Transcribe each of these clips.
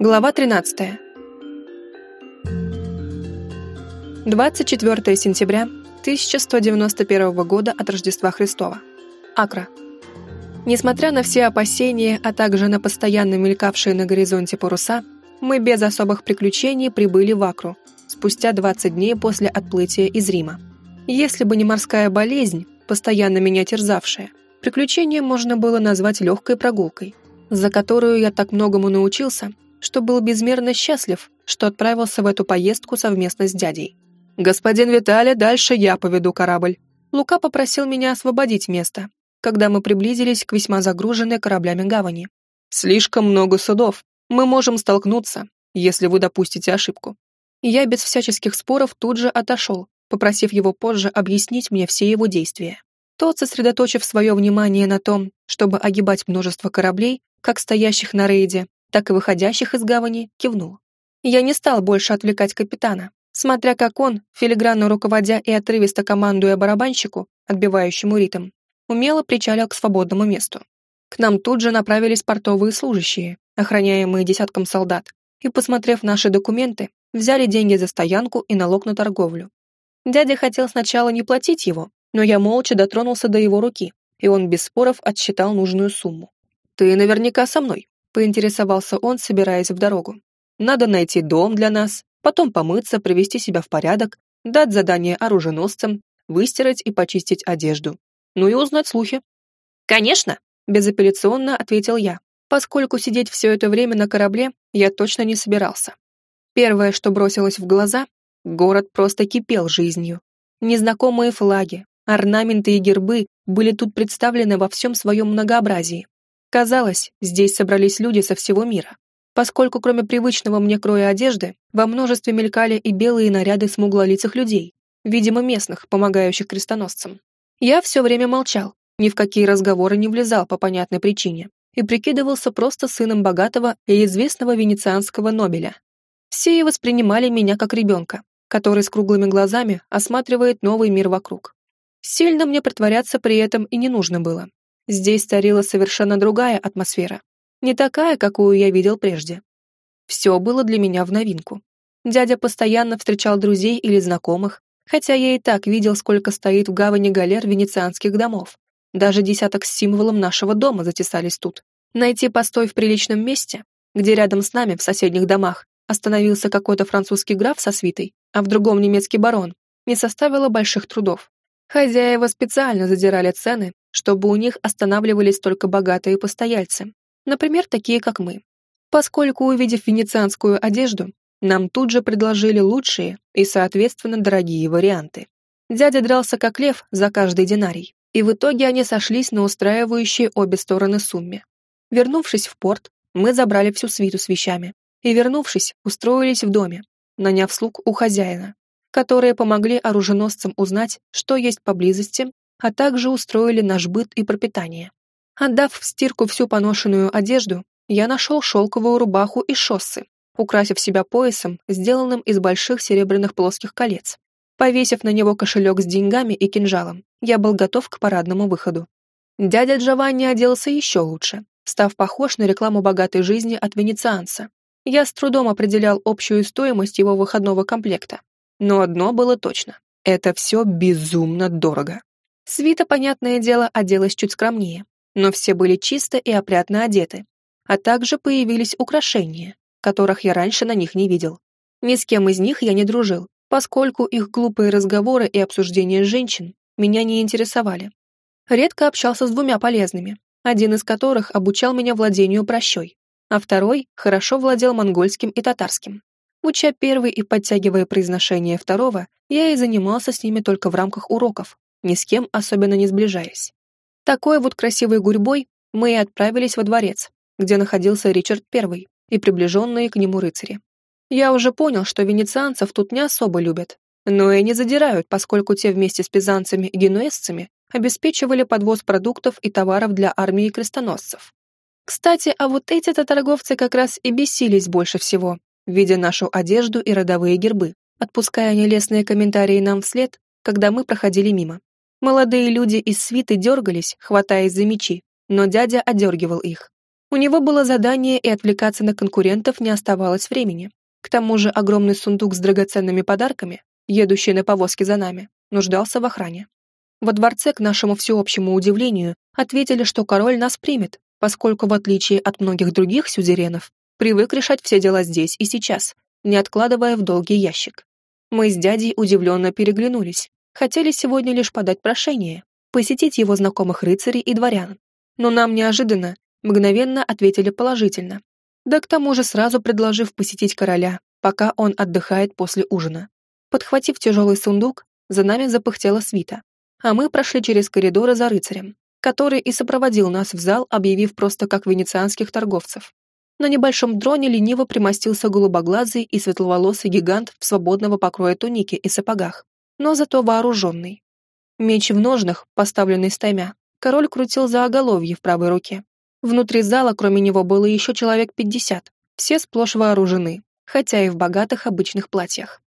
Глава 13. 24 сентября 1191 года от Рождества Христова. Акра. Несмотря на все опасения, а также на постоянно мелькавшие на горизонте паруса, мы без особых приключений прибыли в Акру спустя 20 дней после отплытия из Рима. Если бы не морская болезнь, постоянно меня терзавшая, приключение можно было назвать легкой прогулкой, за которую я так многому научился, что был безмерно счастлив, что отправился в эту поездку совместно с дядей. «Господин Виталий, дальше я поведу корабль». Лука попросил меня освободить место, когда мы приблизились к весьма загруженной кораблями гавани. «Слишком много судов. Мы можем столкнуться, если вы допустите ошибку». Я без всяческих споров тут же отошел, попросив его позже объяснить мне все его действия. Тот, сосредоточив свое внимание на том, чтобы огибать множество кораблей, как стоящих на рейде, так и выходящих из гавани, кивнул. Я не стал больше отвлекать капитана, смотря как он, филигранно руководя и отрывисто командуя барабанщику, отбивающему ритм, умело причалил к свободному месту. К нам тут же направились портовые служащие, охраняемые десятком солдат, и, посмотрев наши документы, взяли деньги за стоянку и налог на торговлю. Дядя хотел сначала не платить его, но я молча дотронулся до его руки, и он без споров отсчитал нужную сумму. «Ты наверняка со мной», поинтересовался он, собираясь в дорогу. «Надо найти дом для нас, потом помыться, привести себя в порядок, дать задание оруженосцам, выстирать и почистить одежду. Ну и узнать слухи». «Конечно!» — безапелляционно ответил я, поскольку сидеть все это время на корабле я точно не собирался. Первое, что бросилось в глаза — город просто кипел жизнью. Незнакомые флаги, орнаменты и гербы были тут представлены во всем своем многообразии. Казалось, здесь собрались люди со всего мира, поскольку кроме привычного мне кроя одежды, во множестве мелькали и белые наряды смуглолицых людей, видимо, местных, помогающих крестоносцам. Я все время молчал, ни в какие разговоры не влезал по понятной причине и прикидывался просто сыном богатого и известного венецианского Нобеля. Все и воспринимали меня как ребенка, который с круглыми глазами осматривает новый мир вокруг. Сильно мне притворяться при этом и не нужно было. Здесь царила совершенно другая атмосфера, не такая, какую я видел прежде. Все было для меня в новинку. Дядя постоянно встречал друзей или знакомых, хотя я и так видел, сколько стоит в гавани галер венецианских домов. Даже десяток с символом нашего дома затесались тут. Найти постой в приличном месте, где рядом с нами, в соседних домах, остановился какой-то французский граф со свитой, а в другом немецкий барон, не составило больших трудов. Хозяева специально задирали цены, чтобы у них останавливались только богатые постояльцы, например, такие как мы. Поскольку, увидев венецианскую одежду, нам тут же предложили лучшие и, соответственно, дорогие варианты. Дядя дрался как лев за каждый динарий, и в итоге они сошлись на устраивающей обе стороны сумме. Вернувшись в порт, мы забрали всю свиту с вещами и, вернувшись, устроились в доме, наняв слуг у хозяина, которые помогли оруженосцам узнать, что есть поблизости а также устроили наш быт и пропитание. Отдав в стирку всю поношенную одежду, я нашел шелковую рубаху и шоссы, украсив себя поясом, сделанным из больших серебряных плоских колец. Повесив на него кошелек с деньгами и кинжалом, я был готов к парадному выходу. Дядя Джованни оделся еще лучше, став похож на рекламу богатой жизни от венецианца. Я с трудом определял общую стоимость его выходного комплекта. Но одно было точно — это все безумно дорого. Свита, понятное дело, оделась чуть скромнее, но все были чисто и опрятно одеты, а также появились украшения, которых я раньше на них не видел. Ни с кем из них я не дружил, поскольку их глупые разговоры и обсуждения женщин меня не интересовали. Редко общался с двумя полезными, один из которых обучал меня владению прощой, а второй хорошо владел монгольским и татарским. Уча первый и подтягивая произношение второго, я и занимался с ними только в рамках уроков, ни с кем особенно не сближаясь. Такой вот красивой гурьбой мы и отправились во дворец, где находился Ричард I и приближенные к нему рыцари. Я уже понял, что венецианцев тут не особо любят, но и не задирают, поскольку те вместе с пизанцами и генуэзцами обеспечивали подвоз продуктов и товаров для армии крестоносцев. Кстати, а вот эти-то торговцы как раз и бесились больше всего, видя нашу одежду и родовые гербы, отпуская нелестные комментарии нам вслед, когда мы проходили мимо. Молодые люди из свиты дергались, хватаясь за мечи, но дядя одергивал их. У него было задание, и отвлекаться на конкурентов не оставалось времени. К тому же огромный сундук с драгоценными подарками, едущий на повозке за нами, нуждался в охране. Во дворце, к нашему всеобщему удивлению, ответили, что король нас примет, поскольку, в отличие от многих других сюзеренов, привык решать все дела здесь и сейчас, не откладывая в долгий ящик. Мы с дядей удивленно переглянулись. Хотели сегодня лишь подать прошение, посетить его знакомых рыцарей и дворян. Но нам неожиданно, мгновенно ответили положительно. Да к тому же сразу предложив посетить короля, пока он отдыхает после ужина. Подхватив тяжелый сундук, за нами запыхтела свита, а мы прошли через коридоры за рыцарем, который и сопроводил нас в зал, объявив просто как венецианских торговцев. На небольшом дроне лениво примостился голубоглазый и светловолосый гигант в свободного покроя тунике и сапогах, но зато вооруженный. Меч в ножнах, поставленный стаймя, король крутил за оголовье в правой руке. Внутри зала, кроме него, было еще человек пятьдесят, все сплошь вооружены, хотя и в богатых обычных платьях.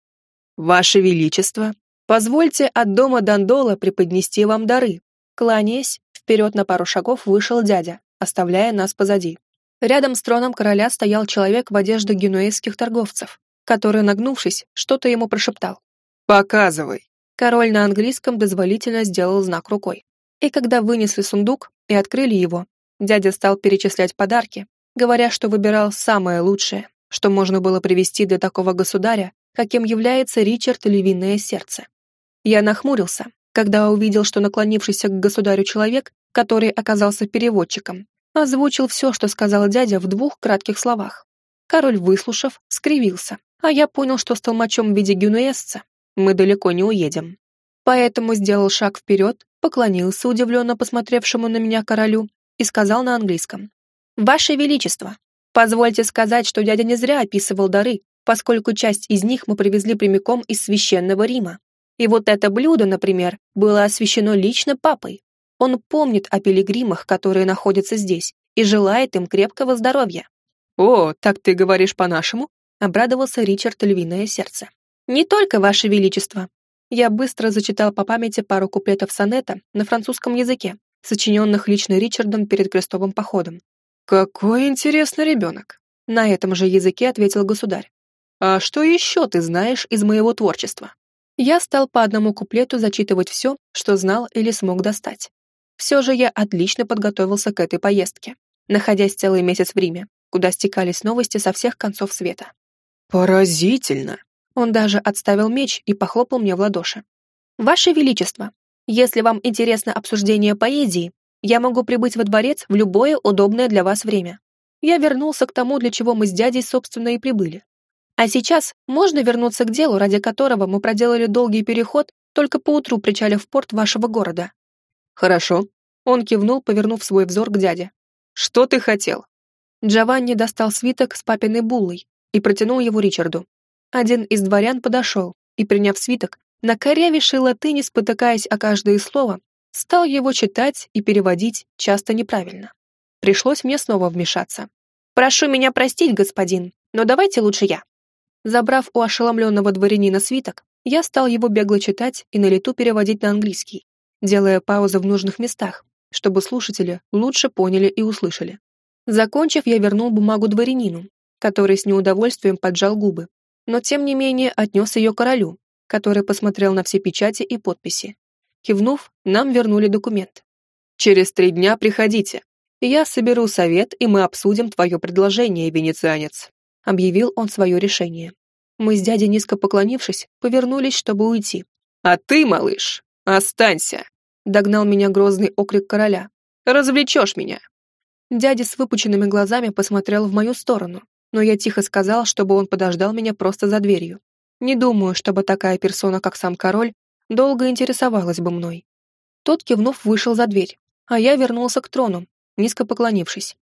«Ваше Величество, позвольте от дома Дандола преподнести вам дары». Кланяясь, вперед на пару шагов вышел дядя, оставляя нас позади. Рядом с троном короля стоял человек в одежде генуэзских торговцев, который, нагнувшись, что-то ему прошептал. «Показывай». Король на английском дозволительно сделал знак рукой. И когда вынесли сундук и открыли его, дядя стал перечислять подарки, говоря, что выбирал самое лучшее, что можно было привезти для такого государя, каким является Ричард Львиное Сердце. Я нахмурился, когда увидел, что наклонившийся к государю человек, который оказался переводчиком, озвучил все, что сказал дядя в двух кратких словах. Король, выслушав, скривился, а я понял, что с толмачом в виде гюнуэзца мы далеко не уедем. Поэтому сделал шаг вперед, поклонился удивленно посмотревшему на меня королю и сказал на английском. «Ваше Величество, позвольте сказать, что дядя не зря описывал дары, поскольку часть из них мы привезли прямиком из священного Рима. И вот это блюдо, например, было освящено лично папой. Он помнит о пилигримах, которые находятся здесь, и желает им крепкого здоровья. «О, так ты говоришь по-нашему?» — обрадовался Ричард Львиное Сердце. «Не только, Ваше Величество». Я быстро зачитал по памяти пару куплетов сонета на французском языке, сочиненных лично Ричардом перед крестовым походом. «Какой интересный ребенок!» На этом же языке ответил государь. «А что еще ты знаешь из моего творчества?» Я стал по одному куплету зачитывать все, что знал или смог достать. Все же я отлично подготовился к этой поездке, находясь целый месяц в Риме, куда стекались новости со всех концов света. «Поразительно!» Он даже отставил меч и похлопал мне в ладоши. «Ваше Величество, если вам интересно обсуждение поэзии, я могу прибыть во дворец в любое удобное для вас время. Я вернулся к тому, для чего мы с дядей, собственно, и прибыли. А сейчас можно вернуться к делу, ради которого мы проделали долгий переход, только поутру причалив в порт вашего города». «Хорошо». Он кивнул, повернув свой взор к дяде. «Что ты хотел?» Джованни достал свиток с папиной буллой и протянул его Ричарду. Один из дворян подошел и, приняв свиток, на корявейшей латыни, спотыкаясь о каждое слово, стал его читать и переводить часто неправильно. Пришлось мне снова вмешаться. «Прошу меня простить, господин, но давайте лучше я». Забрав у ошеломленного дворянина свиток, я стал его бегло читать и на лету переводить на английский, делая паузы в нужных местах, чтобы слушатели лучше поняли и услышали. Закончив, я вернул бумагу дворянину, который с неудовольствием поджал губы, но тем не менее отнес ее королю, который посмотрел на все печати и подписи. Кивнув, нам вернули документ. «Через три дня приходите. Я соберу совет, и мы обсудим твое предложение, венецианец», объявил он свое решение. Мы с дядей, низко поклонившись, повернулись, чтобы уйти. «А ты, малыш, останься!» Догнал меня грозный окрик короля. «Развлечешь меня!» Дядя с выпученными глазами посмотрел в мою сторону, но я тихо сказал, чтобы он подождал меня просто за дверью. Не думаю, чтобы такая персона, как сам король, долго интересовалась бы мной. Тот, кивнув, вышел за дверь, а я вернулся к трону, низко поклонившись.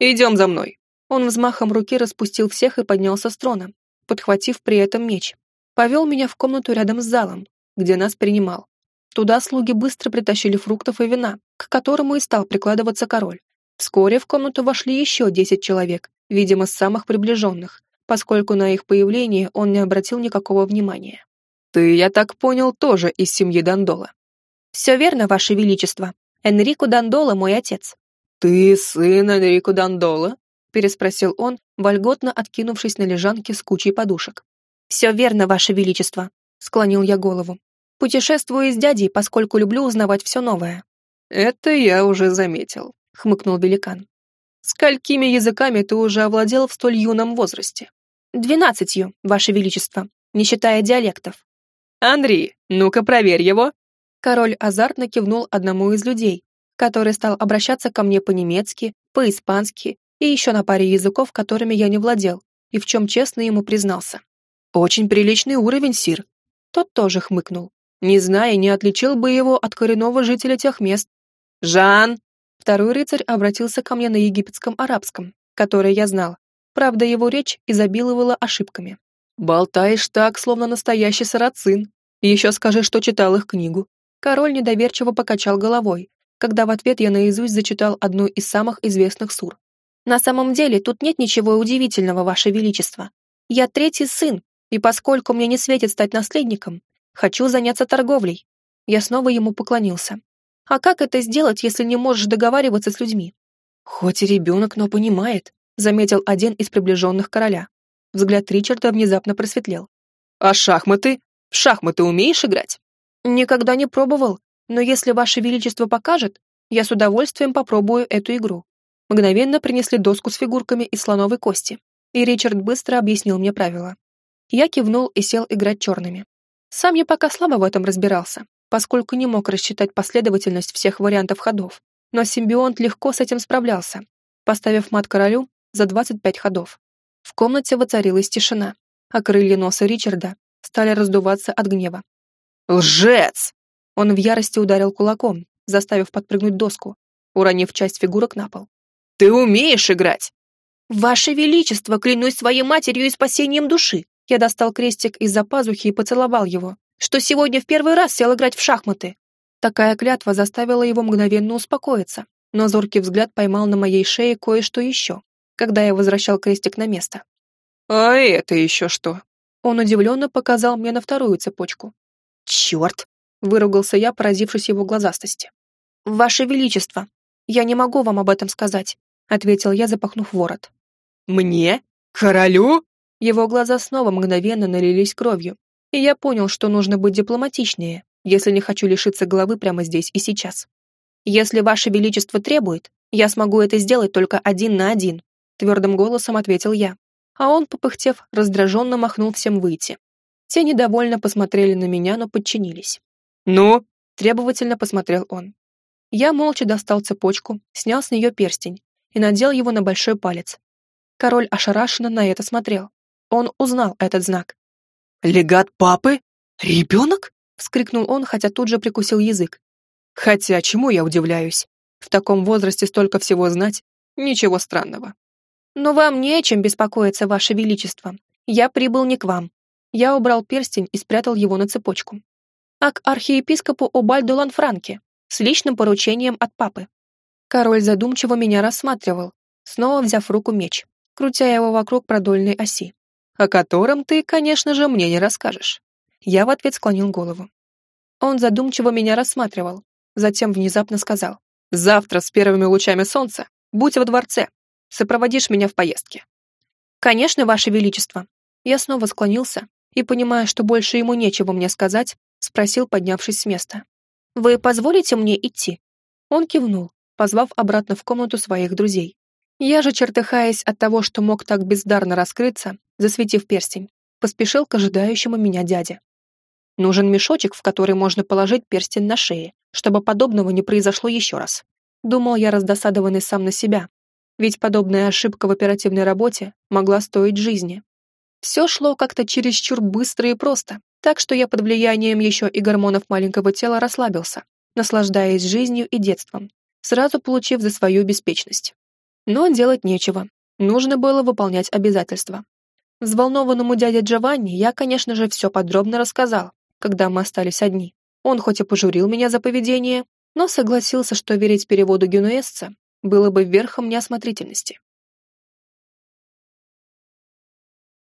«Идем за мной!» Он взмахом руки распустил всех и поднялся с трона, подхватив при этом меч. Повел меня в комнату рядом с залом, где нас принимал. Туда слуги быстро притащили фруктов и вина, к которому и стал прикладываться король. Вскоре в комнату вошли еще десять человек, видимо, с самых приближенных, поскольку на их появление он не обратил никакого внимания. «Ты, я так понял, тоже из семьи Дандола?» «Все верно, Ваше Величество. Энрико Дандола мой отец». «Ты сын Энрико Дандола?» — переспросил он, вольготно откинувшись на лежанке с кучей подушек. «Все верно, Ваше Величество», — склонил я голову. «Путешествую с дядей, поскольку люблю узнавать все новое». «Это я уже заметил», — хмыкнул великан. «Сколькими языками ты уже овладел в столь юном возрасте?» «Двенадцатью, Ваше Величество, не считая диалектов». «Анри, ну-ка проверь его!» Король азартно кивнул одному из людей, который стал обращаться ко мне по-немецки, по-испански и еще на паре языков, которыми я не владел, и в чем честно ему признался. «Очень приличный уровень, Сир». Тот тоже хмыкнул. Не зная, не отличил бы его от коренного жителя тех мест. «Жан!» Второй рыцарь обратился ко мне на египетском арабском, который я знал. Правда, его речь изобиловала ошибками. «Болтаешь так, словно настоящий сарацин. Еще скажи, что читал их книгу». Король недоверчиво покачал головой, когда в ответ я наизусть зачитал одну из самых известных сур. «На самом деле тут нет ничего удивительного, Ваше Величество. Я третий сын, и поскольку мне не светит стать наследником, хочу заняться торговлей». Я снова ему поклонился. «А как это сделать, если не можешь договариваться с людьми?» «Хоть и ребенок, но понимает», — заметил один из приближенных короля. Взгляд Ричарда внезапно просветлел. «А шахматы? В шахматы умеешь играть?» «Никогда не пробовал, но если Ваше Величество покажет, я с удовольствием попробую эту игру». Мгновенно принесли доску с фигурками из слоновой кости, и Ричард быстро объяснил мне правила. Я кивнул и сел играть черными. Сам я пока слабо в этом разбирался, поскольку не мог рассчитать последовательность всех вариантов ходов, но симбионт легко с этим справлялся, поставив мат королю за 25 ходов. В комнате воцарилась тишина, а крылья носа Ричарда стали раздуваться от гнева. «Лжец!» Он в ярости ударил кулаком, заставив подпрыгнуть доску, уронив часть фигурок на пол. «Ты умеешь играть!» «Ваше Величество, клянусь своей матерью и спасением души!» Я достал крестик из-за пазухи и поцеловал его, что сегодня в первый раз сел играть в шахматы. Такая клятва заставила его мгновенно успокоиться, но зоркий взгляд поймал на моей шее кое-что еще, когда я возвращал крестик на место. «А это еще что?» Он удивленно показал мне на вторую цепочку. «Черт!» выругался я, поразившись его глазастости. «Ваше Величество, я не могу вам об этом сказать», ответил я, запахнув ворот. «Мне? Королю?» Его глаза снова мгновенно налились кровью, и я понял, что нужно быть дипломатичнее, если не хочу лишиться головы прямо здесь и сейчас. «Если Ваше Величество требует, я смогу это сделать только один на один», твердым голосом ответил я, а он, попыхтев, раздраженно махнул всем выйти. Те недовольно посмотрели на меня, но подчинились. «Ну?» — требовательно посмотрел он. Я молча достал цепочку, снял с нее перстень и надел его на большой палец. Король ошарашенно на это смотрел. Он узнал этот знак. «Легат папы? Ребенок?» — вскрикнул он, хотя тут же прикусил язык. «Хотя чему я удивляюсь? В таком возрасте столько всего знать? Ничего странного». «Но вам не о чем беспокоиться, Ваше Величество. Я прибыл не к вам». Я убрал перстень и спрятал его на цепочку а к архиепископу Обальду Ланфранке с личным поручением от папы. Король задумчиво меня рассматривал, снова взяв в руку меч, крутя его вокруг продольной оси, о котором ты, конечно же, мне не расскажешь. Я в ответ склонил голову. Он задумчиво меня рассматривал, затем внезапно сказал, «Завтра с первыми лучами солнца будь во дворце, сопроводишь меня в поездке». «Конечно, Ваше Величество». Я снова склонился и, понимая, что больше ему нечего мне сказать, спросил, поднявшись с места. «Вы позволите мне идти?» Он кивнул, позвав обратно в комнату своих друзей. Я же, чертыхаясь от того, что мог так бездарно раскрыться, засветив перстень, поспешил к ожидающему меня дяде. Нужен мешочек, в который можно положить перстень на шее, чтобы подобного не произошло еще раз. Думал я раздосадованный сам на себя, ведь подобная ошибка в оперативной работе могла стоить жизни. Все шло как-то чересчур быстро и просто, так что я под влиянием еще и гормонов маленького тела расслабился, наслаждаясь жизнью и детством, сразу получив за свою беспечность. Но делать нечего, нужно было выполнять обязательства. Взволнованному дяде Джованни я, конечно же, все подробно рассказал, когда мы остались одни. Он хоть и пожурил меня за поведение, но согласился, что верить переводу генуэзца было бы верхом неосмотрительности.